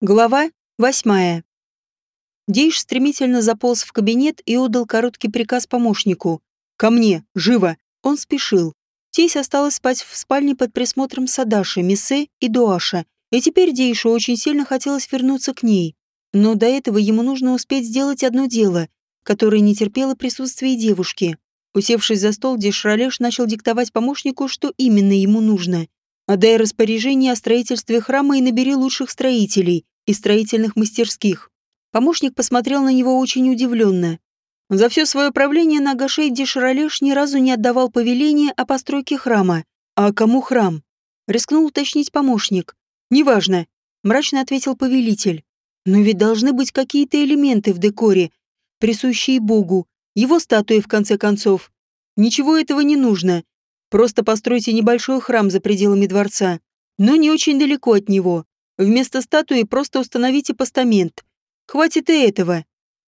Глава восьмая. Дейш стремительно заполз в кабинет и отдал короткий приказ помощнику. «Ко мне! Живо!» Он спешил. Тейс осталась спать в спальне под присмотром Садаши, Миссе и Дуаша, и теперь Дейшу очень сильно хотелось вернуться к ней. Но до этого ему нужно успеть сделать одно дело, которое не терпело присутствия девушки. Усевшись за стол, Дешралеш начал диктовать помощнику, что именно ему нужно. Отдай распоряжение о строительстве храма и набери лучших строителей и строительных мастерских. Помощник посмотрел на него очень удивленно. За все свое правление Нагашей Деширалеш ни разу не отдавал повеления о постройке храма. А кому храм? Рискнул уточнить помощник. «Неважно», — мрачно ответил повелитель. «Но ведь должны быть какие-то элементы в декоре, присущие Богу, его статуи в конце концов. Ничего этого не нужно. Просто постройте небольшой храм за пределами дворца, но не очень далеко от него. Вместо статуи просто установите постамент. Хватит и этого.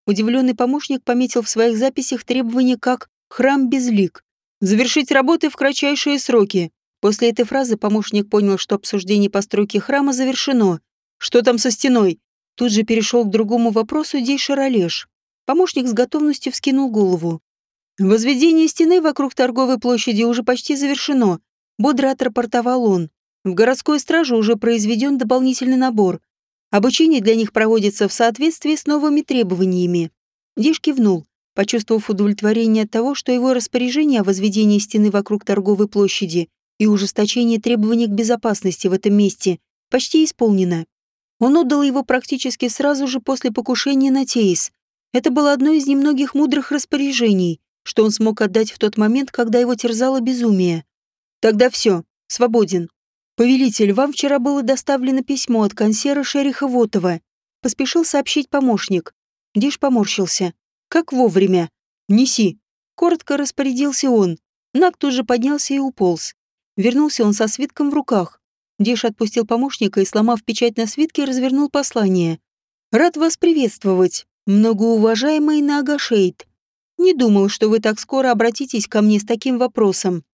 Удивленный помощник пометил в своих записях требования как «храм без лик». Завершить работы в кратчайшие сроки. После этой фразы помощник понял, что обсуждение постройки храма завершено. Что там со стеной? Тут же перешел к другому вопросу Дейшер Олеж. Помощник с готовностью вскинул голову. Возведение стены вокруг торговой площади уже почти завершено, бодро отрапортовал он. В городской страже уже произведен дополнительный набор. Обучение для них проводится в соответствии с новыми требованиями. Диш кивнул, почувствовав удовлетворение от того, что его распоряжение о возведении стены вокруг торговой площади и ужесточении требований к безопасности в этом месте почти исполнено. Он отдал его практически сразу же после покушения на Теис. Это было одно из немногих мудрых распоряжений, что он смог отдать в тот момент, когда его терзало безумие. Тогда все, свободен. Повелитель, вам вчера было доставлено письмо от консьера Шериха Вотова. Поспешил сообщить помощник. Диш поморщился. Как вовремя. Неси. Коротко распорядился он. Нак тут же поднялся и уполз. Вернулся он со свитком в руках. Диш отпустил помощника и, сломав печать на свитке, развернул послание. «Рад вас приветствовать, многоуважаемый Нага Шейд. Не думал, что вы так скоро обратитесь ко мне с таким вопросом.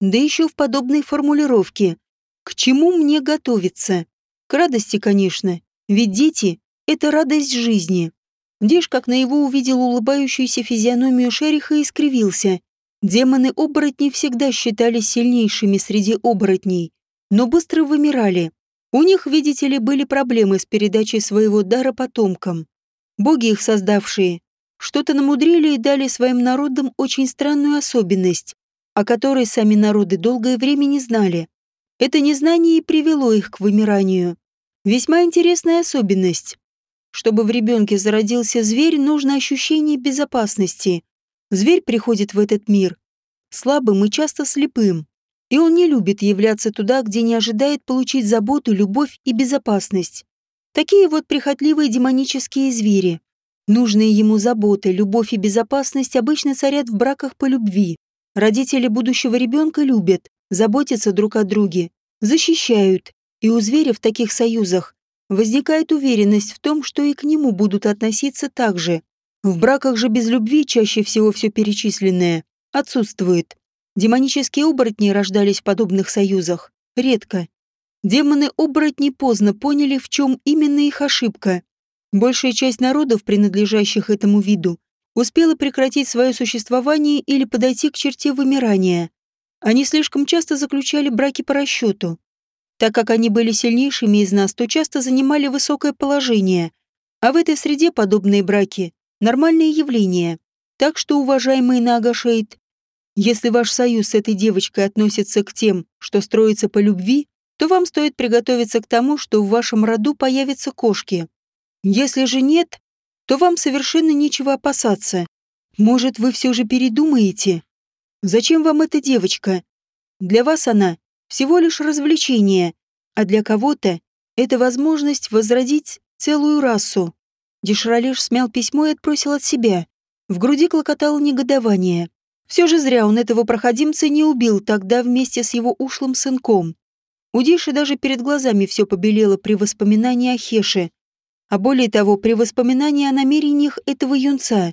Да еще в подобной формулировке. К чему мне готовиться? К радости, конечно. Ведь дети — это радость жизни. Деш как на его увидел улыбающуюся физиономию Шериха и скривился. Демоны-оборотни всегда считались сильнейшими среди оборотней, но быстро вымирали. У них, видите ли, были проблемы с передачей своего дара потомкам. Боги их создавшие что-то намудрили и дали своим народам очень странную особенность, о которой сами народы долгое время не знали. Это незнание и привело их к вымиранию. Весьма интересная особенность. Чтобы в ребенке зародился зверь, нужно ощущение безопасности. Зверь приходит в этот мир слабым и часто слепым, и он не любит являться туда, где не ожидает получить заботу, любовь и безопасность. Такие вот прихотливые демонические звери. Нужные ему заботы, любовь и безопасность обычно царят в браках по любви. Родители будущего ребенка любят, заботятся друг о друге, защищают. И у зверя в таких союзах возникает уверенность в том, что и к нему будут относиться так же. В браках же без любви чаще всего все перечисленное отсутствует. Демонические оборотни рождались в подобных союзах. Редко. Демоны-оборотни поздно поняли, в чем именно их ошибка. Большая часть народов, принадлежащих этому виду, успела прекратить свое существование или подойти к черте вымирания. Они слишком часто заключали браки по расчету. Так как они были сильнейшими из нас, то часто занимали высокое положение. А в этой среде подобные браки – нормальное явление. Так что, уважаемый Нагашейд, если ваш союз с этой девочкой относится к тем, что строится по любви, то вам стоит приготовиться к тому, что в вашем роду появятся кошки. Если же нет, то вам совершенно нечего опасаться. Может, вы все же передумаете? Зачем вам эта девочка? Для вас она всего лишь развлечение, а для кого-то это возможность возродить целую расу. Дешралеш смял письмо и отбросил от себя. В груди клокотало негодование. Все же зря он этого проходимца не убил тогда вместе с его ушлым сынком. У Диши даже перед глазами все побелело при воспоминании о Хеше, а более того, при воспоминании о намерениях этого юнца,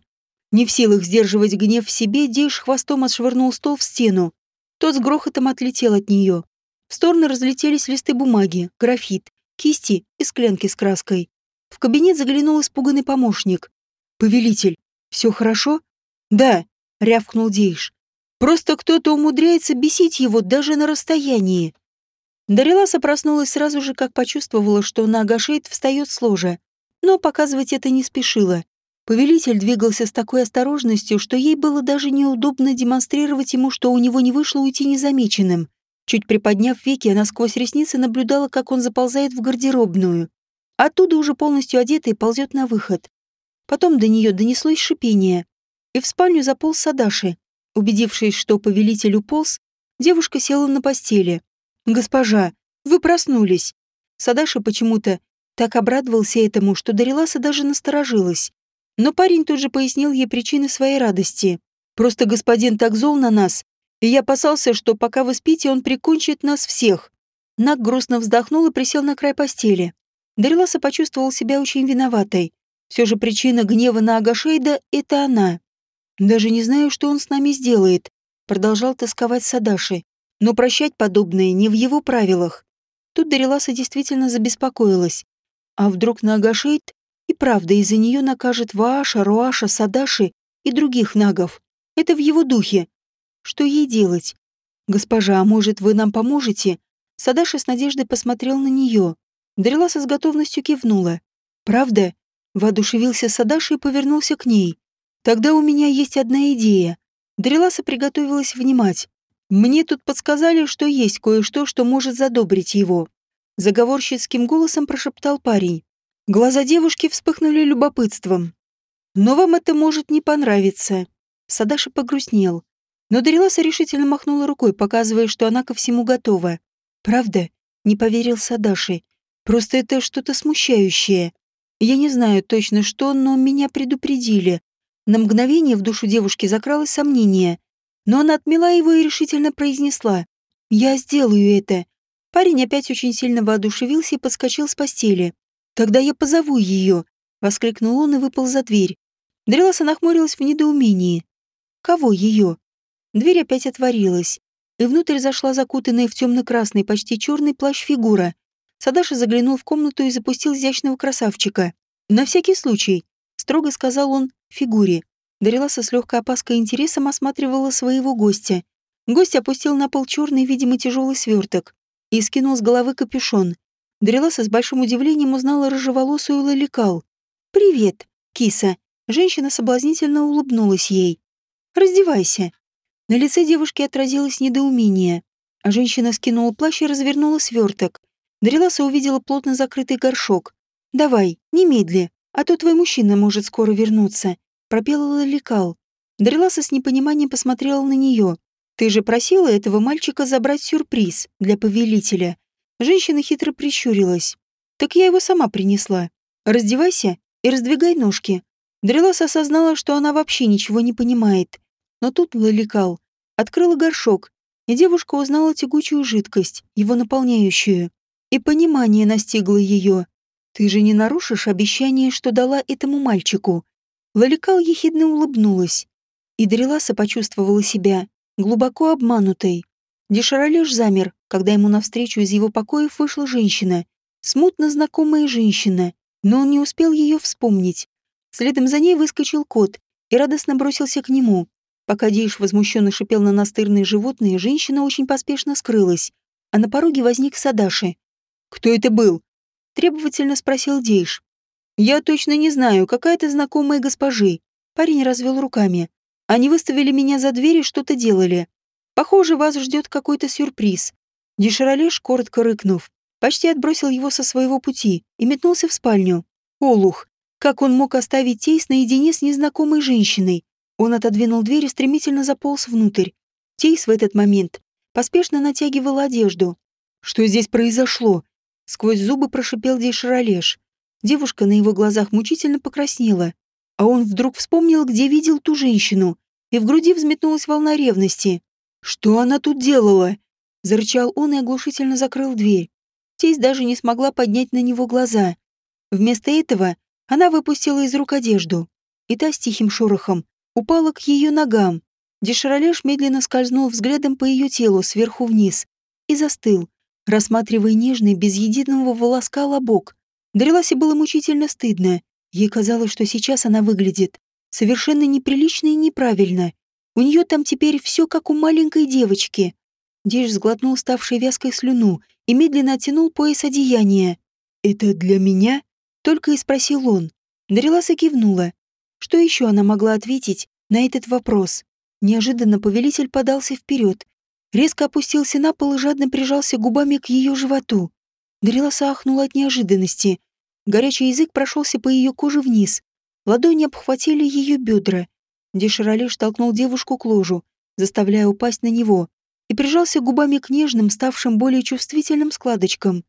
не в силах сдерживать гнев в себе, Дейш хвостом отшвырнул стол в стену. Тот с грохотом отлетел от нее. В стороны разлетелись листы бумаги, графит, кисти и склянки с краской. В кабинет заглянул испуганный помощник. «Повелитель, все хорошо?» «Да», — рявкнул Дейш. «Просто кто-то умудряется бесить его даже на расстоянии». Дариласа проснулась сразу же, как почувствовала, что на Агашейд встает с ложа, но показывать это не спешила. Повелитель двигался с такой осторожностью, что ей было даже неудобно демонстрировать ему, что у него не вышло уйти незамеченным. Чуть приподняв веки, она сквозь ресницы наблюдала, как он заползает в гардеробную. Оттуда уже полностью одетый ползет на выход. Потом до нее донеслось шипение. И в спальню заполз Садаши. Убедившись, что повелитель уполз, девушка села на постели. «Госпожа, вы проснулись!» Садаши почему-то так обрадовался этому, что Дариласа даже насторожилась. Но парень тут же пояснил ей причины своей радости. «Просто господин так зол на нас, и я опасался, что пока вы спите, он прикончит нас всех». Нак грустно вздохнул и присел на край постели. Дариласа почувствовал себя очень виноватой. Все же причина гнева на Агашейда — это она. «Даже не знаю, что он с нами сделает», — продолжал тосковать Садаши. «Но прощать подобное не в его правилах». Тут Дариласа действительно забеспокоилась. А вдруг на Агашейд и правда из-за нее накажет Вааша, Руаша, Садаши и других нагов? Это в его духе. Что ей делать? Госпожа, а может, вы нам поможете? Садаши с надеждой посмотрел на нее. Дариласа с готовностью кивнула. Правда? Воодушевился Садаши и повернулся к ней. Тогда у меня есть одна идея. Дариласа приготовилась внимать. Мне тут подсказали, что есть кое-что, что может задобрить его. Заговорщицким голосом прошептал парень. Глаза девушки вспыхнули любопытством. Но вам это может не понравиться. Садаши погрустнел. Но Дариласа решительно махнула рукой, показывая, что она ко всему готова. «Правда?» — не поверил Садаши. «Просто это что-то смущающее. Я не знаю точно что, но меня предупредили». На мгновение в душу девушки закралось сомнение, но она отмела его и решительно произнесла. «Я сделаю это». Парень опять очень сильно воодушевился и подскочил с постели. «Тогда я позову ее», — воскликнул он и выпал за дверь. Дреласа нахмурилась в недоумении. «Кого ее?» Дверь опять отворилась, и внутрь зашла закутанная в темно-красный, почти черный плащ фигура. Садаши заглянул в комнату и запустил изящного красавчика. «На всякий случай», — строго сказал он фигуре. Дариласа с легкой опаской и интересом осматривала своего гостя. Гость опустил на пол черный, видимо, тяжелый сверток и скинул с головы капюшон. Дариласа с большим удивлением узнала рыжеволосую Лаликал. «Привет, киса!» Женщина соблазнительно улыбнулась ей. «Раздевайся!» На лице девушки отразилось недоумение, а женщина скинула плащ и развернула сверток. Дариласа увидела плотно закрытый горшок. «Давай, немедли, а то твой мужчина может скоро вернуться», — пропела Лаликал. Дариласа с непониманием посмотрела на нее. «Ты же просила этого мальчика забрать сюрприз для повелителя». Женщина хитро прищурилась. «Так я его сама принесла. Раздевайся и раздвигай ножки». Дариласа осознала, что она вообще ничего не понимает. Но тут Лаликал открыла горшок, и девушка узнала тягучую жидкость, его наполняющую. И понимание настигло ее. «Ты же не нарушишь обещание, что дала этому мальчику?» Лаликал ехидно улыбнулась. И Дреласа почувствовала себя глубоко обманутой. Дешаролеш замер, когда ему навстречу из его покоев вышла женщина. Смутно знакомая женщина, но он не успел ее вспомнить. Следом за ней выскочил кот и радостно бросился к нему. Пока Дейш возмущенно шипел на настырные животные, женщина очень поспешно скрылась, а на пороге возник Садаши. «Кто это был?» — требовательно спросил Дейш. «Я точно не знаю, какая-то знакомая госпожи». Парень развел руками. «Они выставили меня за дверь и что-то делали. Похоже, вас ждет какой-то сюрприз». Деширалеш, коротко рыкнув, почти отбросил его со своего пути и метнулся в спальню. Олух, как он мог оставить Тейс наедине с незнакомой женщиной? Он отодвинул дверь и стремительно заполз внутрь. Тейс в этот момент поспешно натягивал одежду. «Что здесь произошло?» Сквозь зубы прошипел Дейшаролеш. Девушка на его глазах мучительно покраснела. А он вдруг вспомнил, где видел ту женщину, и в груди взметнулась волна ревности. «Что она тут делала?» Зарычал он и оглушительно закрыл дверь. Тейс даже не смогла поднять на него глаза. Вместо этого она выпустила из рук одежду, и та с тихим шорохом упала к ее ногам. Деширалеш медленно скользнул взглядом по ее телу сверху вниз и застыл, рассматривая нежный, без единого волоска лобок. Дариласе было мучительно стыдно. Ей казалось, что сейчас она выглядит совершенно неприлично и неправильно. У нее там теперь все как у маленькой девочки. Диш сглотнул ставшей вязкой слюну и медленно оттянул пояс одеяния. «Это для меня?» — только и спросил он. Дариласа кивнула. Что еще она могла ответить на этот вопрос? Неожиданно повелитель подался вперед, резко опустился на пол и жадно прижался губами к ее животу. Дариласа ахнула от неожиданности. Горячий язык прошелся по ее коже вниз. Ладони обхватили ее бедра. Деширалеш толкнул девушку к ложу, заставляя упасть на него, и прижался губами к нежным, ставшим более чувствительным складочкам.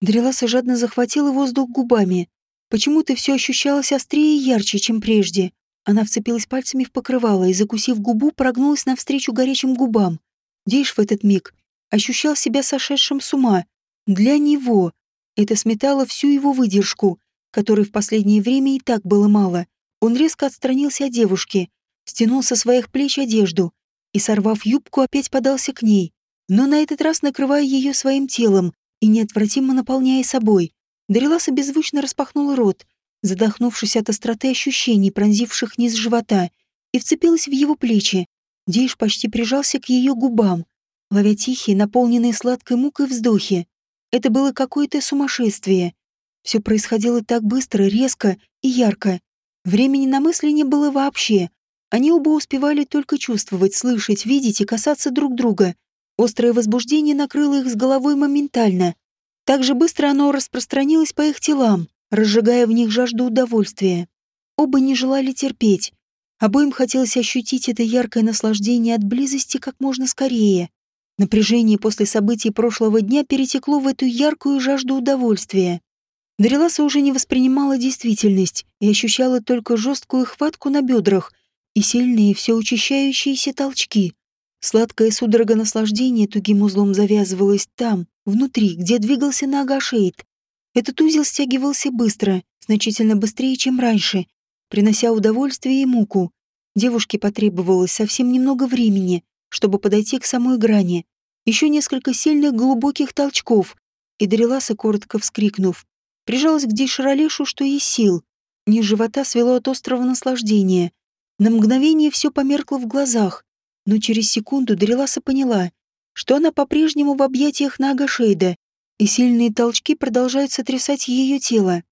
Дариласа жадно захватила воздух губами. Почему-то все ощущалось острее и ярче, чем прежде. Она вцепилась пальцами в покрывало и, закусив губу, прогнулась навстречу горячим губам. Дейш в этот миг ощущал себя сошедшим с ума. Для него. Это сметало всю его выдержку, которой в последнее время и так было мало. Он резко отстранился от девушки, стянул со своих плеч одежду и, сорвав юбку, опять подался к ней, но на этот раз накрывая ее своим телом и неотвратимо наполняя собой. Дариласа беззвучно распахнула рот, задохнувшись от остроты ощущений, пронзивших низ живота, и вцепилась в его плечи. Дейш почти прижался к ее губам, ловя тихие, наполненные сладкой мукой вздохи. Это было какое-то сумасшествие. Все происходило так быстро, резко и ярко. Времени на мысли не было вообще. Они оба успевали только чувствовать, слышать, видеть и касаться друг друга. Острое возбуждение накрыло их с головой моментально. Так же быстро оно распространилось по их телам, разжигая в них жажду удовольствия. Оба не желали терпеть. Обоим хотелось ощутить это яркое наслаждение от близости как можно скорее. Напряжение после событий прошлого дня перетекло в эту яркую жажду удовольствия. Дариласа уже не воспринимала действительность и ощущала только жесткую хватку на бедрах и сильные, все учащающиеся толчки. Сладкое судорога наслаждения тугим узлом завязывалось там, внутри, где двигался Нагашейд. Этот узел стягивался быстро, значительно быстрее, чем раньше, принося удовольствие и муку. Девушке потребовалось совсем немного времени, чтобы подойти к самой грани. Еще несколько сильных глубоких толчков, и Дариласа, коротко вскрикнув, прижалась к Дейшаролешу, что есть сил. Низ живота свело от острого наслаждения. На мгновение все померкло в глазах, но через секунду Дариласа поняла, что она по-прежнему в объятиях Нага Шейда, и сильные толчки продолжают сотрясать ее тело.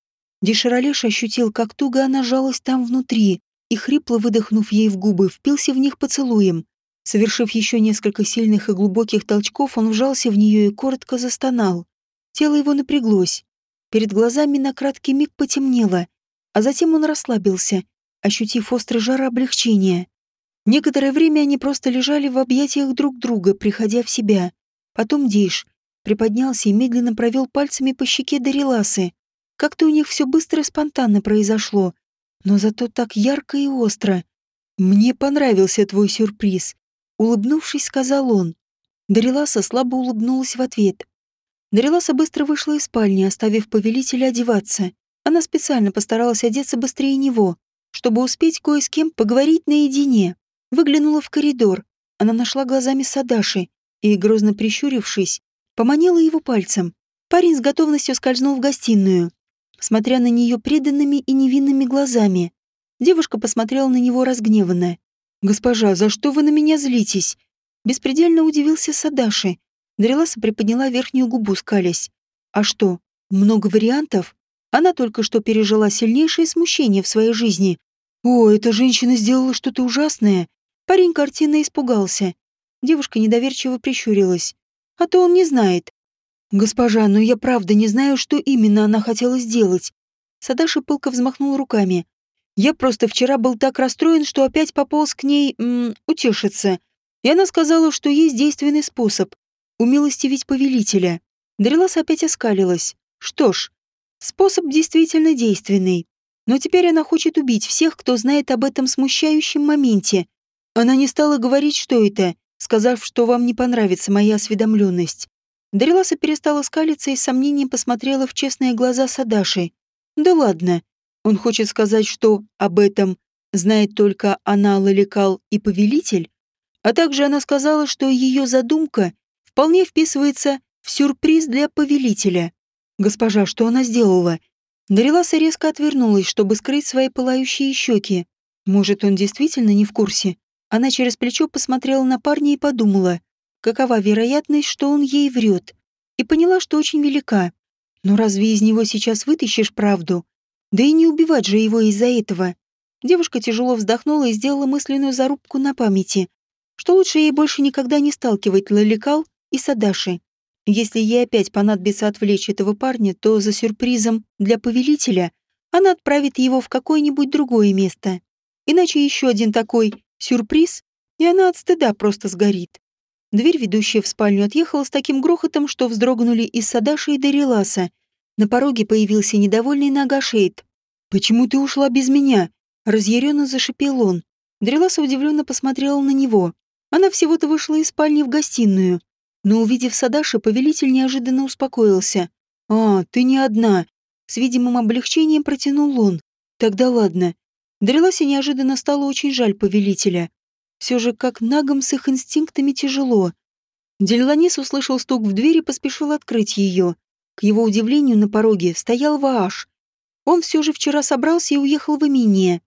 Деширалеш ощутил, как туго она жалась там внутри, и, хрипло выдохнув ей в губы, впился в них поцелуем. Совершив еще несколько сильных и глубоких толчков, он вжался в нее и коротко застонал. Тело его напряглось. Перед глазами на краткий миг потемнело, а затем он расслабился, ощутив острый жар облегчения. Некоторое время они просто лежали в объятиях друг друга, приходя в себя. Потом Дейш, приподнялся и медленно провел пальцами по щеке Дариласы. Как-то у них все быстро и спонтанно произошло, но зато так ярко и остро. «Мне понравился твой сюрприз», — улыбнувшись, сказал он. Дариласа слабо улыбнулась в ответ. Дариласа быстро вышла из спальни, оставив повелителя одеваться. Она специально постаралась одеться быстрее него, чтобы успеть кое с кем поговорить наедине. Выглянула в коридор. Она нашла глазами Садаши и, грозно прищурившись, Поманила его пальцем. Парень с готовностью скользнул в гостиную, смотря на нее преданными и невинными глазами. Девушка посмотрела на него разгневанно. «Госпожа, за что вы на меня злитесь?» Беспредельно удивился Садаши. Дреласа приподняла верхнюю губу, скалясь. «А что, много вариантов?» Она только что пережила сильнейшее смущение в своей жизни. «О, эта женщина сделала что-то ужасное!» Парень картинно испугался. Девушка недоверчиво прищурилась а то он не знает. Госпожа, но я правда не знаю, что именно она хотела сделать. Садаши пылко взмахнул руками. Я просто вчера был так расстроен, что опять пополз к ней м, утешиться. И она сказала, что есть действенный способ — умилостивить повелителя. Дарилас опять оскалилась. Что ж, способ действительно действенный. Но теперь она хочет убить всех, кто знает об этом смущающем моменте. Она не стала говорить, что это, сказав, что вам не понравится моя осведомленность. Дариласа перестала скалиться и с сомнением посмотрела в честные глаза Садаши. Да ладно. Он хочет сказать, что об этом знает только она, Лаликал и Повелитель? А также она сказала, что ее задумка вполне вписывается в сюрприз для повелителя. Госпожа, что она сделала? Дариласа резко отвернулась, чтобы скрыть свои пылающие щеки. Может, он действительно не в курсе? Она через плечо посмотрела на парня и подумала, какова вероятность, что он ей врет. И поняла, что очень велика. Но разве из него сейчас вытащишь правду? Да и не убивать же его из-за этого. Девушка тяжело вздохнула и сделала мысленную зарубку на памяти, что лучше ей больше никогда не сталкивать Лаликал и Садаши. Если ей опять понадобится отвлечь этого парня, то за сюрпризом для повелителя она отправит его в какое-нибудь другое место. Иначе еще один такой сюрприз, и она от стыда просто сгорит. Дверь, ведущая в спальню, отъехала с таким грохотом, что вздрогнули и Садаши, и Дариласа. На пороге появился недовольный Нагашейд. «Почему ты ушла без меня?» Разъяренно зашипел он. Дариласа удивленно посмотрела на него. Она всего-то вышла из спальни в гостиную. Но, увидев Садаши, повелитель неожиданно успокоился. «А, ты не одна!» С видимым облегчением протянул он. «Тогда ладно. Дариласе неожиданно стало очень жаль повелителя. Все же как нагом с их инстинктами тяжело. Дельланис услышал стук в дверь и поспешил открыть ее. К его удивлению на пороге стоял Вааш. Он все же вчера собрался и уехал в имение,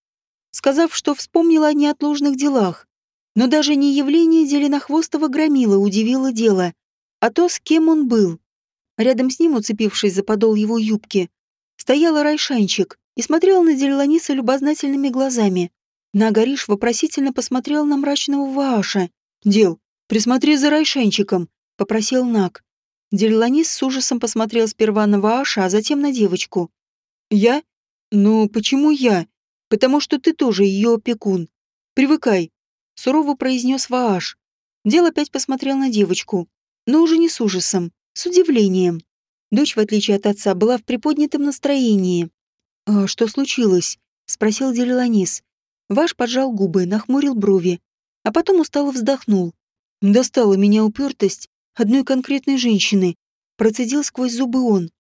сказав, что вспомнил о неотложных делах. Но даже не явление Зеленохвостого громила удивило дело, а то, с кем он был. Рядом с ним, уцепившись за подол его юбки, стоял Райшанчик и смотрел на Деланиса любознательными глазами. Нагариш вопросительно посмотрел на мрачного Вааша. «Дел, присмотри за Райшанчиком», — попросил Наг. Деланис с ужасом посмотрел сперва на Вааша, а затем на девочку. «Я? Ну, почему я? Потому что ты тоже ее опекун. Привыкай, сурово произнес Вааш. Дел опять посмотрел на девочку, но уже не с ужасом, с удивлением. Дочь, в отличие от отца, была в приподнятом настроении. «А что случилось?» — спросил Делиланис. Ваш поджал губы, нахмурил брови, а потом устало вздохнул. «Достала меня упертость одной конкретной женщины», — процедил сквозь зубы он.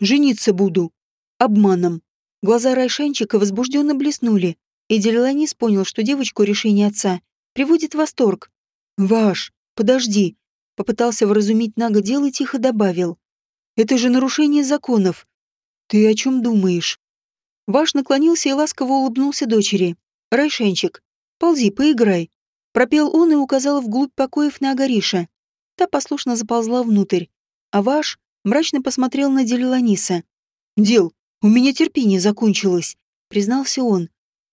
«Жениться буду. Обманом». Глаза Райшанчика возбужденно блеснули, и Делиланис понял, что девочку решение отца приводит в восторг. «Ваш, подожди», — попытался вразумить Нага дело и тихо добавил. «Это же нарушение законов. Ты о чем думаешь?» Ваш наклонился и ласково улыбнулся дочери. «Райшенчик, ползи, поиграй». Пропел он и указал вглубь покоев на Агариша. Та послушно заползла внутрь, а Ваш мрачно посмотрел на Делиланиса. «Дел, у меня терпение закончилось», — признался он.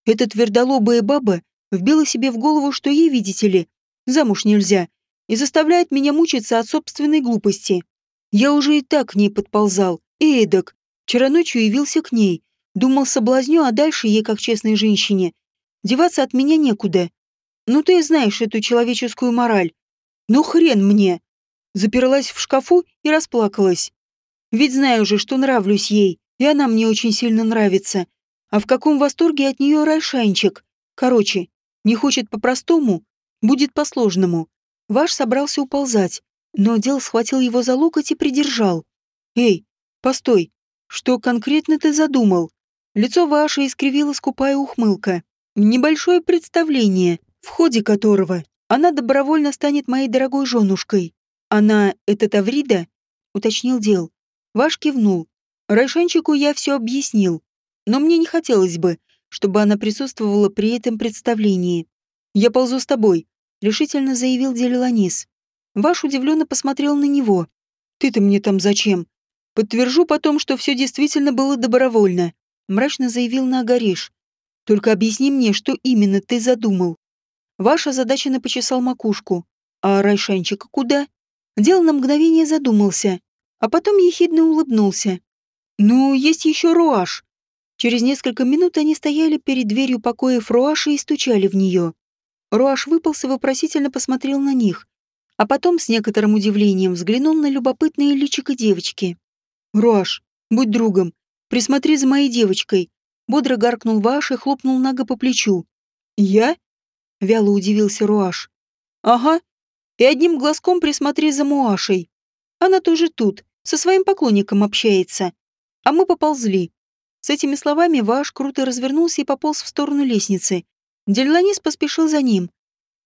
«Эта твердолобая баба вбила себе в голову, что ей, видите ли, замуж нельзя, и заставляет меня мучиться от собственной глупости. Я уже и так к ней подползал, и эдак. Вчера ночью явился к ней, думал соблазню, а дальше ей, как честной женщине, деваться от меня некуда. Ну ты знаешь эту человеческую мораль. Ну хрен мне. Заперлась в шкафу и расплакалась. Ведь знаю же, что нравлюсь ей, и она мне очень сильно нравится. А в каком восторге от нее Райшанчик. Короче, не хочет по-простому, будет по-сложному. Ваш собрался уползать, но Дел схватил его за локоть и придержал. «Эй, постой, что конкретно ты задумал?» Лицо Ваша искривило скупая ухмылка. Небольшое представление, в ходе которого она добровольно станет моей дорогой женушкой. Она — это Таврида? Уточнил Дел. Ваш кивнул. Райшанчику я все объяснил. Но мне не хотелось бы, чтобы она присутствовала при этом представлении. «Я ползу с тобой», — решительно заявил Делиланис. Ваш удивленно посмотрел на него. «Ты-то мне там зачем?» «Подтвержу потом, что все действительно было добровольно», — мрачно заявил Нагариш. «Только объясни мне, что именно ты задумал». Ваша задача напочесал макушку. «А Райшанчика куда?» Дел на мгновение задумался, а потом ехидно улыбнулся. «Ну, есть еще Руаш. Через несколько минут они стояли перед дверью покоя Руаша и стучали в нее. Руаш выпался вопросительно посмотрел на них, а потом с некоторым удивлением взглянул на любопытные личико девочки. «Руаш, будь другом, присмотри за моей девочкой», бодро гаркнул Ваш и хлопнул Нага по плечу. «Я?» — вяло удивился Руаш. «Ага. И одним глазком присмотри за Муашей. Она тоже тут, со своим поклонником общается. А мы поползли. С этими словами Ваш круто развернулся и пополз в сторону лестницы. Дельланис поспешил за ним.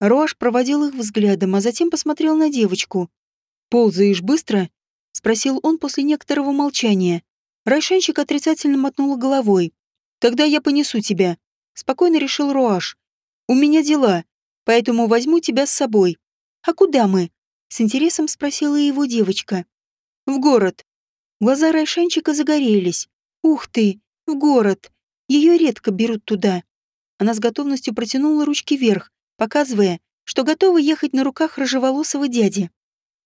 Руаш проводил их взглядом, а затем посмотрел на девочку. «Ползаешь быстро?» — спросил он после некоторого молчания. Райшенчик отрицательно мотнула головой. «Тогда я понесу тебя», — спокойно решил Руаш. «У меня дела, поэтому возьму тебя с собой». «А куда мы?» — с интересом спросила его девочка. «В город». Глаза Райшенчика загорелись. «Ух ты, в город. Ее редко берут туда». Она с готовностью протянула ручки вверх, показывая, что готова ехать на руках рыжеволосого дяди.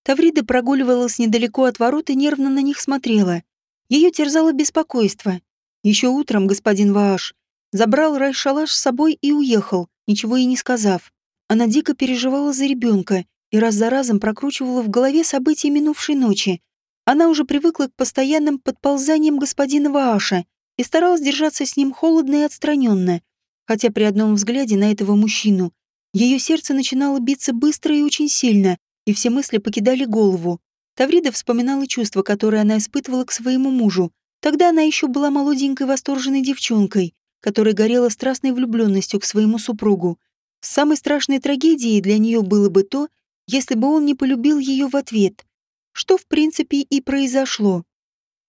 Таврида прогуливалась недалеко от ворот и нервно на них смотрела. Ее терзало беспокойство. Еще утром господин Вааш забрал Райшалаш с собой и уехал, ничего и не сказав. Она дико переживала за ребенка и раз за разом прокручивала в голове события минувшей ночи. Она уже привыкла к постоянным подползаниям господина Вааша и старалась держаться с ним холодно и отстраненно, хотя при одном взгляде на этого мужчину ее сердце начинало биться быстро и очень сильно, и все мысли покидали голову. Таврида вспоминала чувства, которые она испытывала к своему мужу. Тогда она еще была молоденькой восторженной девчонкой, которая горела страстной влюбленностью к своему супругу. Самой страшной трагедией для нее было бы то, если бы он не полюбил ее в ответ. Что, в принципе, и произошло.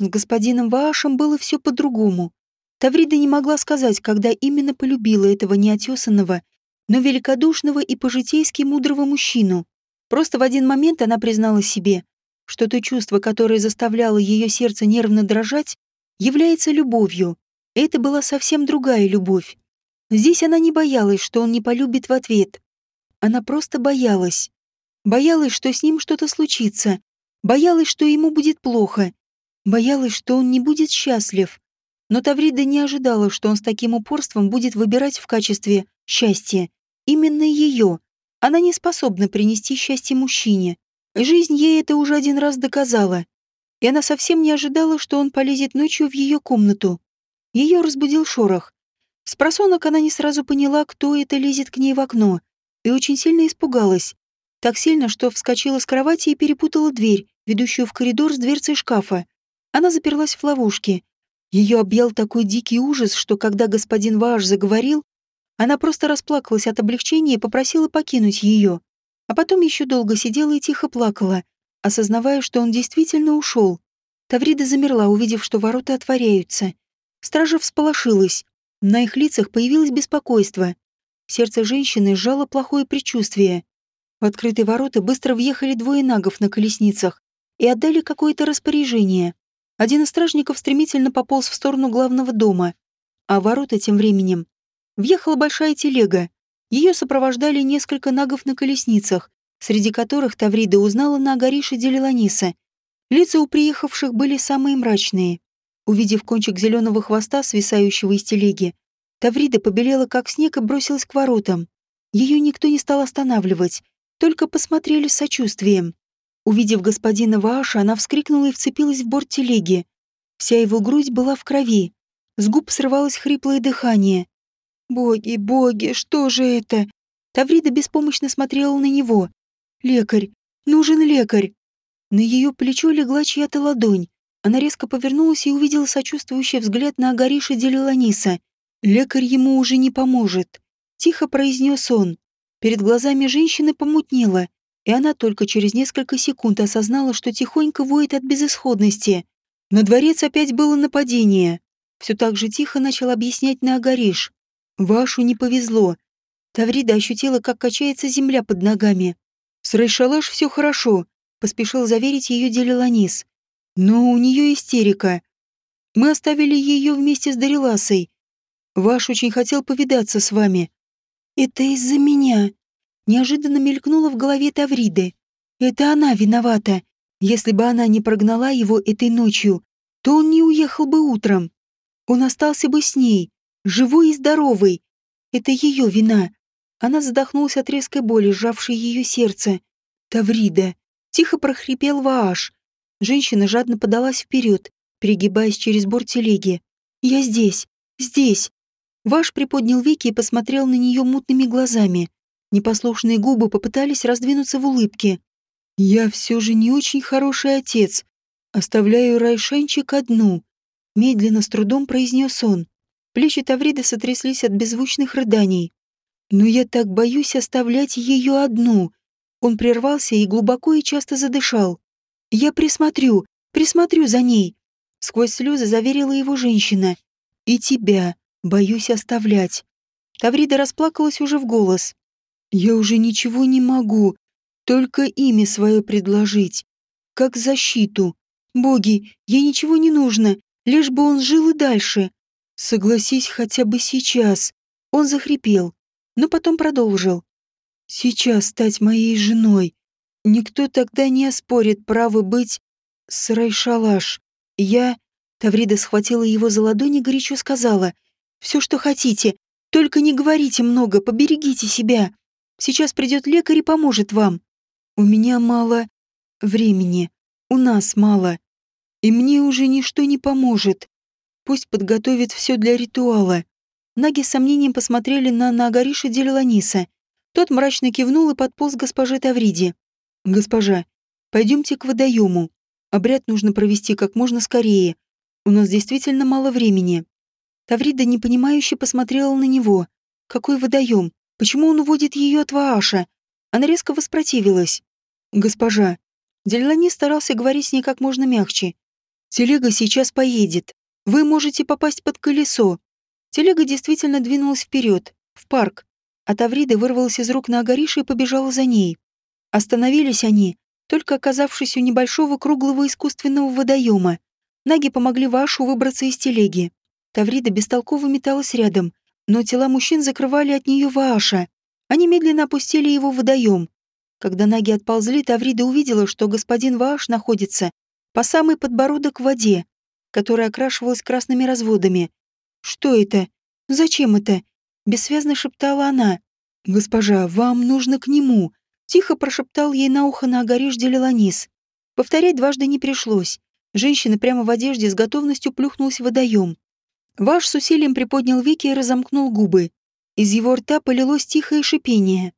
С господином Ваашем было все по-другому. Таврида не могла сказать, когда именно полюбила этого неотесанного, но великодушного и по-житейски мудрого мужчину. Просто в один момент она признала себе, что то чувство, которое заставляло ее сердце нервно дрожать, является любовью. Это была совсем другая любовь. Здесь она не боялась, что он не полюбит в ответ. Она просто боялась. Боялась, что с ним что-то случится. Боялась, что ему будет плохо. Боялась, что он не будет счастлив. Но Таврида не ожидала, что он с таким упорством будет выбирать в качестве счастья именно ее. Она не способна принести счастье мужчине. Жизнь ей это уже один раз доказала. И она совсем не ожидала, что он полезет ночью в ее комнату. Ее разбудил шорох. С просонок она не сразу поняла, кто это лезет к ней в окно, и очень сильно испугалась. Так сильно, что вскочила с кровати и перепутала дверь, ведущую в коридор с дверцей шкафа. Она заперлась в ловушке. Ее объял такой дикий ужас, что когда господин Вааш заговорил, она просто расплакалась от облегчения и попросила покинуть ее. А потом еще долго сидела и тихо плакала, осознавая, что он действительно ушел. Таврида замерла, увидев, что ворота отворяются. Стража всполошилась. На их лицах появилось беспокойство. Сердце женщины сжало плохое предчувствие. В открытые ворота быстро въехали двое нагов на колесницах и отдали какое-то распоряжение. Один из стражников стремительно пополз в сторону главного дома, а ворота тем временем въехала большая телега. Ее сопровождали несколько нагов на колесницах, среди которых Таврида узнала на Агарише Делиланиса. Лица у приехавших были самые мрачные. Увидев кончик зеленого хвоста, свисающего из телеги, Таврида побелела как снег и бросилась к воротам. Ее никто не стал останавливать, только посмотрели с сочувствием. Увидев господина Вааша, она вскрикнула и вцепилась в борт телеги. Вся его грудь была в крови. С губ срывалось хриплое дыхание. Боги, боги, что же это? Таврида беспомощно смотрела на него. Лекарь, нужен лекарь. На ее плечо легла чья-то ладонь. Она резко повернулась и увидела сочувствующий взгляд на Агариша Делиланиса. Лекарь ему уже не поможет. Тихо произнес он. Перед глазами женщины помутнело, и она только через несколько секунд осознала, что тихонько воет от безысходности. На дворец опять было нападение. Все так же тихо начал объяснять на Агариш. Вашу не повезло. Таврида ощутила, как качается земля под ногами. С Райшалаш все хорошо, поспешил заверить ее Делиланис. Но у нее истерика. Мы оставили ее вместе с Дариласой. Ваш очень хотел повидаться с вами. Это из-за меня. Неожиданно мелькнуло в голове Тавриды. Это она виновата. Если бы она не прогнала его этой ночью, то он не уехал бы утром. Он остался бы с ней, живой и здоровый. Это ее вина. Она задохнулась от резкой боли, сжавшей ее сердце. Таврида. Тихо прохрипел Вааш. Женщина жадно подалась вперед, перегибаясь через борт телеги. «Я здесь, здесь!» Ваш приподнял веки и посмотрел на нее мутными глазами. Непослушные губы попытались раздвинуться в улыбке. «Я все же не очень хороший отец. Оставляю Райшенчик одну», — медленно с трудом произнес он. Плечи Тавриды сотряслись от беззвучных рыданий. «Но я так боюсь оставлять ее одну». Он прервался и глубоко и часто задышал. Я присмотрю, присмотрю за ней. Сквозь слезы заверила его женщина. И тебя боюсь оставлять. Таврида расплакалась уже в голос. Я уже ничего не могу, только имя свое предложить. Как защиту. Боги, ей ничего не нужно, лишь бы он жил и дальше. Согласись хотя бы сейчас. Он захрипел, но потом продолжил. Сейчас стать моей женой. Никто тогда не оспорит право быть с Райшалаш. Я... Таврида схватила его за ладони и горячо сказала. «Все, что хотите, только не говорите много, поберегите себя. Сейчас придет лекарь и поможет вам. У меня мало времени, у нас мало. И мне уже ничто не поможет. Пусть подготовит все для ритуала. Наги с сомнением посмотрели на Нагариша Делеланиса. Тот мрачно кивнул и подполз госпоже Тавриде. «Госпожа, пойдемте к водоему. Обряд нужно провести как можно скорее. У нас действительно мало времени». Таврида непонимающе посмотрела на него. «Какой водоем? Почему он уводит ее от Вааша?» Она резко воспротивилась. «Госпожа». Делилани старался говорить с ней как можно мягче. «Телега сейчас поедет. Вы можете попасть под колесо». Телега действительно двинулась вперед, в парк. А Таврида вырвалась из рук на Агариша и побежала за ней. Остановились они, только оказавшись у небольшого круглого искусственного водоема. Наги помогли Вашу выбраться из телеги. Таврида бестолково металась рядом, но тела мужчин закрывали от нее Вааша. Они медленно опустили его в водоем. Когда ноги отползли, Таврида увидела, что господин Вааш находится по самый подбородок в воде, которая окрашивалась красными разводами. «Что это? Зачем это?» — бессвязно шептала она. «Госпожа, вам нужно к нему», — тихо прошептал ей на ухо на Агариш Делеланис. Повторять дважды не пришлось. Женщина прямо в одежде с готовностью плюхнулась в водоем. Ваш с усилием приподнял веки и разомкнул губы. Из его рта полилось тихое шипение.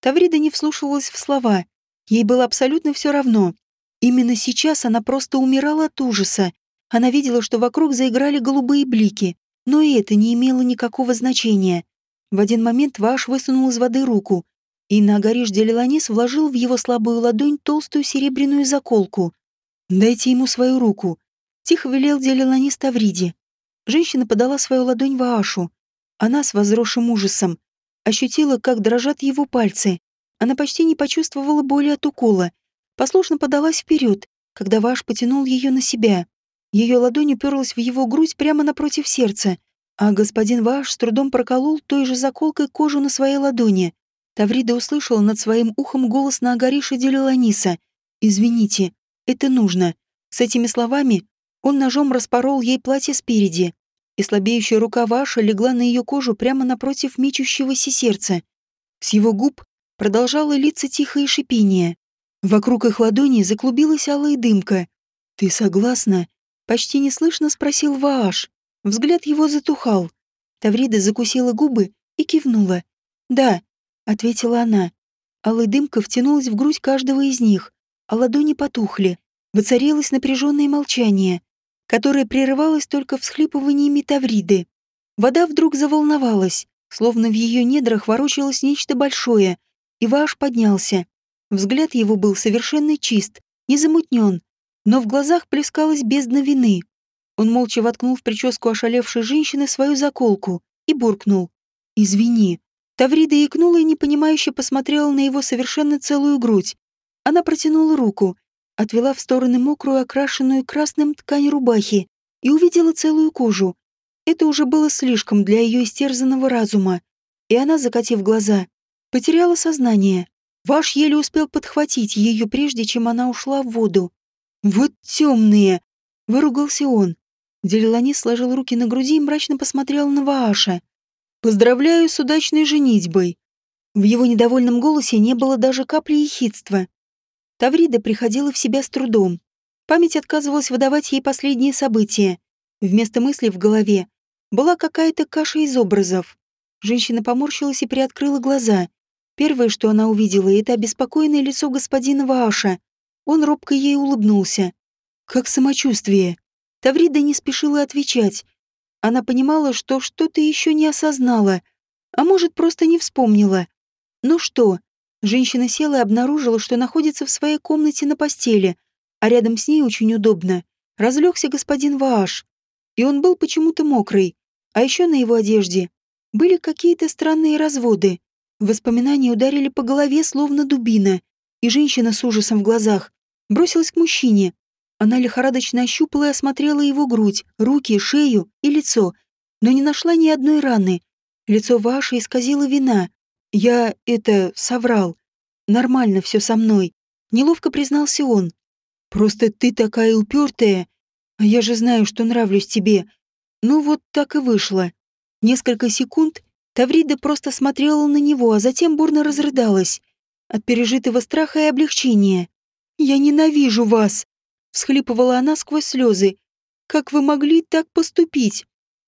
Таврида не вслушивалась в слова. Ей было абсолютно все равно. Именно сейчас она просто умирала от ужаса. Она видела, что вокруг заиграли голубые блики, но и это не имело никакого значения. В один момент Ваш высунул из воды руку, и Нагариш Делеланис вложил в его слабую ладонь толстую серебряную заколку. «Дайте ему свою руку», — тихо велел Делеланис Тавриде. Женщина подала свою ладонь Ваашу. Она с возросшим ужасом ощутила, как дрожат его пальцы. Она почти не почувствовала боли от укола. Послушно подалась вперед, когда Ваш потянул ее на себя. Ее ладонь уперлась в его грудь прямо напротив сердца, а господин Ваш с трудом проколол той же заколкой кожу на своей ладони. Таврида услышала над своим ухом голос на Агариша Делеланиса. «Извините, это нужно». С этими словами он ножом распорол ей платье спереди, и слабеющая рука Ваша легла на ее кожу прямо напротив мечущегося сердца. С его губ продолжало литься тихое шипение. Вокруг их ладони заклубилась алая дымка. «Ты согласна?» — почти неслышно спросил Вааш. Взгляд его затухал. Таврида закусила губы и кивнула. «Да», — ответила она. Алая дымка втянулась в грудь каждого из них, а ладони потухли. Воцарилось напряженное молчание которая прерывалась только всхлипываниями Тавриды. Вода вдруг заволновалась, словно в ее недрах ворочалось нечто большое, и Ваш поднялся. Взгляд его был совершенно чист, не замутнен, но в глазах плескалась бездна вины. Он молча воткнул в прическу ошалевшей женщины свою заколку и буркнул. «Извини». Таврида икнула и непонимающе посмотрела на его совершенно целую грудь. Она протянула руку, отвела в стороны мокрую, окрашенную красным ткань рубахи и увидела целую кожу. Это уже было слишком для ее истерзанного разума, и она, закатив глаза, потеряла сознание. Ваш еле успел подхватить ее, прежде чем она ушла в воду. «Вот темные!» — выругался он. Делилани сложил руки на груди и мрачно посмотрел на Вааша. «Поздравляю с удачной женитьбой!» В его недовольном голосе не было даже капли ехидства. Таврида приходила в себя с трудом. Память отказывалась выдавать ей последние события. Вместо мыслей в голове была какая-то каша из образов. Женщина поморщилась и приоткрыла глаза. Первое, что она увидела, это обеспокоенное лицо господина Вааша. Он робко ей улыбнулся. «Как самочувствие?» Таврида не спешила отвечать. Она понимала, что что-то еще не осознала, а может, просто не вспомнила. Ну что, Женщина села и обнаружила, что находится в своей комнате на постели. а рядом с ней очень удобно разлегся господин Вааш, и он был почему-то мокрый, а еще на его одежде были какие-то странные разводы. Воспоминания ударили по голове, словно дубина, и женщина с ужасом в глазах бросилась к мужчине. Она лихорадочно ощупала и осмотрела его грудь, руки, шею и лицо, но не нашла ни одной раны. Лицо ваше исказило вина. Я это соврал. Нормально все со мной. Неловко признался он. Просто ты такая упертая. А я же знаю, что нравлюсь тебе. Ну вот так и вышло. Несколько секунд Таврида просто смотрела на него, а затем бурно разрыдалась. От пережитого страха и облегчения. «Я ненавижу вас!» — всхлипывала она сквозь слезы. «Как вы могли так поступить?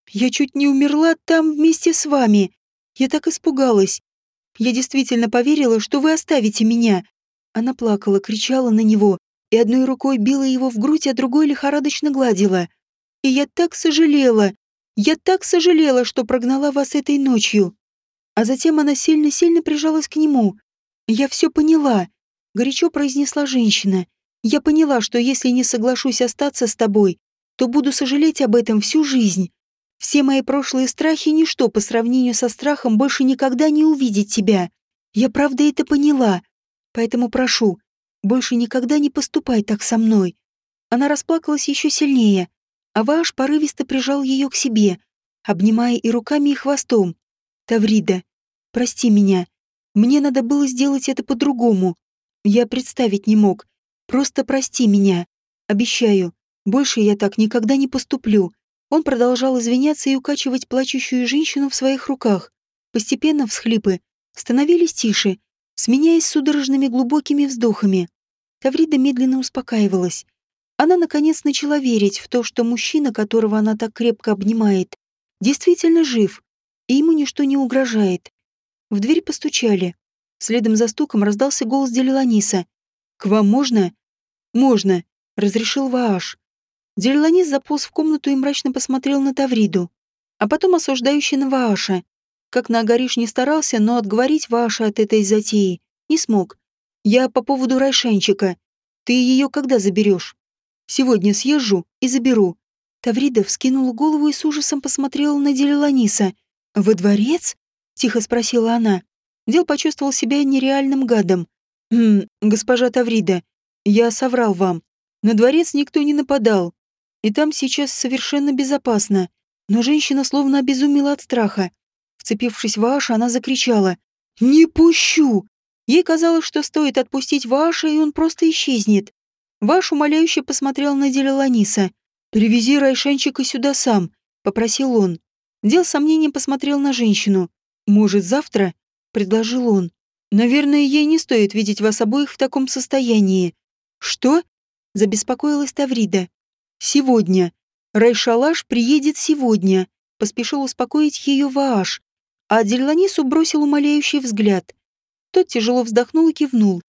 Я чуть не умерла там вместе с вами. Я так испугалась. Я действительно поверила, что вы оставите меня». Она плакала, кричала на него, и одной рукой била его в грудь, а другой лихорадочно гладила. И я так сожалела, я так сожалела, что прогнала вас этой ночью. А затем она сильно-сильно прижалась к нему. Я все поняла, горячо произнесла женщина. Я поняла, что если не соглашусь остаться с тобой, то буду сожалеть об этом всю жизнь. Все мои прошлые страхи — ничто по сравнению со страхом больше никогда не увидеть тебя. Я правда это поняла. Поэтому прошу, больше никогда не поступай так со мной. Она расплакалась еще сильнее, а Вааш порывисто прижал ее к себе, обнимая и руками, и хвостом. Таврида, прости меня. Мне надо было сделать это по-другому. Я представить не мог. Просто прости меня. Обещаю, больше я так никогда не поступлю. Он продолжал извиняться и укачивать плачущую женщину в своих руках. Постепенно всхлипы становились тише, сменяясь судорожными глубокими вздохами. Таврида медленно успокаивалась. Она, наконец, начала верить в то, что мужчина, которого она так крепко обнимает, действительно жив, и ему ничто не угрожает. В дверь постучали. Следом за стуком раздался голос Делиланиса. «К вам можно?» «Можно», — разрешил Вааш. Делиланис заполз в комнату и мрачно посмотрел на Тавриду, а потом осуждающий на Вааша. Как на Агариш не старался, но отговорить Ваша от этой затеи не смог. Я по поводу Райшанчика. Ты ее когда заберешь? Сегодня съезжу и заберу. Таврида вскинула голову и с ужасом посмотрела на Делиланиса. «Во дворец?» — тихо спросила она. Дел почувствовал себя нереальным гадом. «Хм, госпожа Таврида, я соврал вам. На дворец никто не нападал. И там сейчас совершенно безопасно. Но женщина словно обезумела от страха. Вцепившись в Аша, она закричала. «Не пущу!» Ей казалось, что стоит отпустить Ваша, и он просто исчезнет. Ваш умоляюще посмотрел на Делаланиса. «Привези Райшанчика сюда сам», — попросил он. Дел сомнением посмотрел на женщину. «Может, завтра?» — предложил он. «Наверное, ей не стоит видеть вас обоих в таком состоянии». «Что?» — забеспокоилась Таврида. «Сегодня. Райшалаш приедет сегодня», — поспешил успокоить ее Вааш а Дельланису бросил умоляющий взгляд. Тот тяжело вздохнул и кивнул.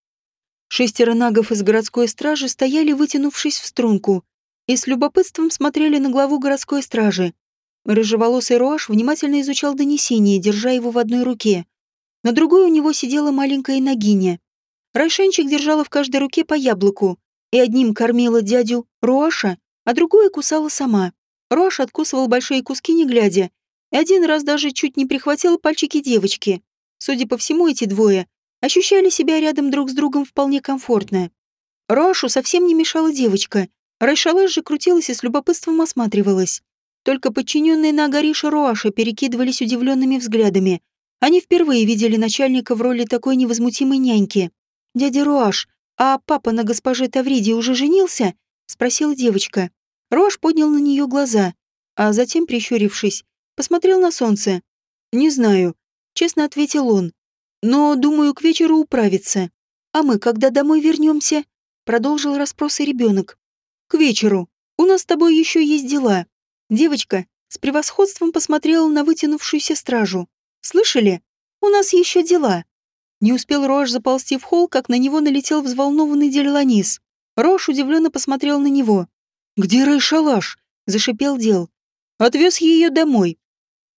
Шестеро нагов из городской стражи стояли, вытянувшись в струнку, и с любопытством смотрели на главу городской стражи. Рыжеволосый Руаш внимательно изучал донесение, держа его в одной руке. На другой у него сидела маленькая ногиня. Райшенчик держала в каждой руке по яблоку, и одним кормила дядю Руаша, а другое кусала сама. Руаш откусывал большие куски, не глядя, и один раз даже чуть не прихватила пальчики девочки. Судя по всему, эти двое ощущали себя рядом друг с другом вполне комфортно. Роашу совсем не мешала девочка. Райшалаш же крутилась и с любопытством осматривалась. Только подчиненные на Агариша Роаша перекидывались удивленными взглядами. Они впервые видели начальника в роли такой невозмутимой няньки. «Дядя Роаш, а папа на госпоже Тавриде уже женился?» — спросила девочка. Роаш поднял на нее глаза, а затем, прищурившись, Посмотрел на солнце. «Не знаю», — честно ответил он. «Но, думаю, к вечеру управится. А мы когда домой вернемся?» Продолжил расспросы ребенок. «К вечеру. У нас с тобой еще есть дела». Девочка с превосходством посмотрела на вытянувшуюся стражу. «Слышали? У нас еще дела». Не успел Рош заползти в холл, как на него налетел взволнованный Дельланис. Рош удивленно посмотрел на него. «Где Райшалаш?» – зашипел Дел. «Отвез ее домой.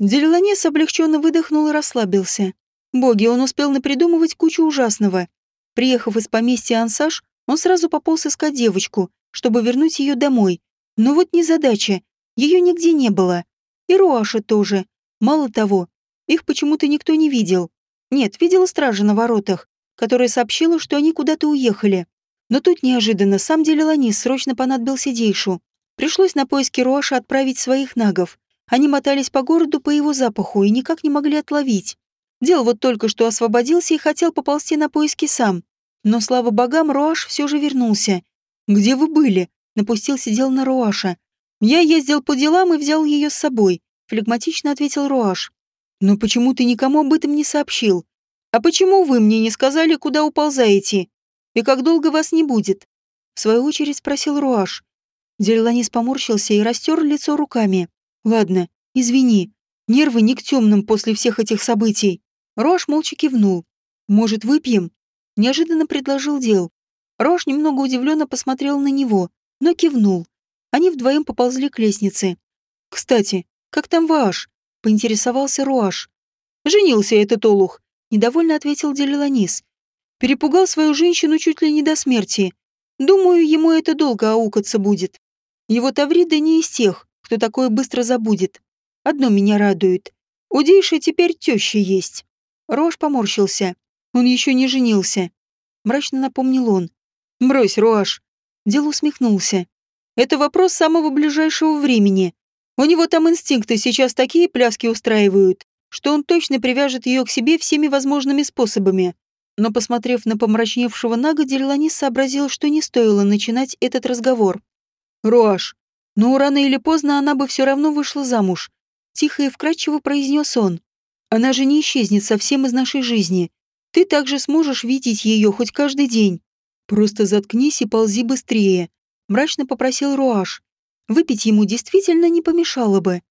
Делиланес облегченно выдохнул и расслабился. Боги, он успел напридумывать кучу ужасного. Приехав из поместья Ансаж, он сразу пополз искать девочку, чтобы вернуть ее домой. Но вот незадача. Ее нигде не было. И Руаша тоже. Мало того, их почему-то никто не видел. Нет, видела стража на воротах, которая сообщила, что они куда-то уехали. Но тут неожиданно сам Делеланис срочно понадобился Дейшу. Пришлось на поиски Руаша отправить своих нагов. Они мотались по городу по его запаху и никак не могли отловить. Дел вот только что освободился и хотел поползти на поиски сам. Но, слава богам, Руаш все же вернулся. «Где вы были?» — напустил сидел на Руаша. «Я ездил по делам и взял ее с собой», — флегматично ответил Руаш. «Но почему ты никому об этом не сообщил? А почему вы мне не сказали, куда уползаете? И как долго вас не будет?» В свою очередь спросил Руаш. Дерланис поморщился и растер лицо руками. «Ладно, извини. Нервы не к темным после всех этих событий». Рош молча кивнул. «Может, выпьем?» Неожиданно предложил Дел. Рош немного удивленно посмотрел на него, но кивнул. Они вдвоем поползли к лестнице. «Кстати, как там ваш?» — поинтересовался Руаш. «Женился этот олух», — недовольно ответил Делиланис. «Перепугал свою женщину чуть ли не до смерти. Думаю, ему это долго аукаться будет. Его Таврида не из тех, кто такое быстро забудет. Одно меня радует. У Дейши теперь теща есть». Рош поморщился. Он еще не женился. Мрачно напомнил он. «Брось, Роаш». Дел усмехнулся. «Это вопрос самого ближайшего времени. У него там инстинкты сейчас такие пляски устраивают, что он точно привяжет ее к себе всеми возможными способами». Но, посмотрев на помрачневшего Нага, Дерланис сообразил, что не стоило начинать этот разговор. «Роаш, ну рано или поздно она бы все равно вышла замуж», — тихо и вкрадчиво произнес он. «Она же не исчезнет совсем из нашей жизни. Ты также сможешь видеть ее хоть каждый день. Просто заткнись и ползи быстрее, мрачно попросил Руаш. Выпить ему действительно не помешало бы.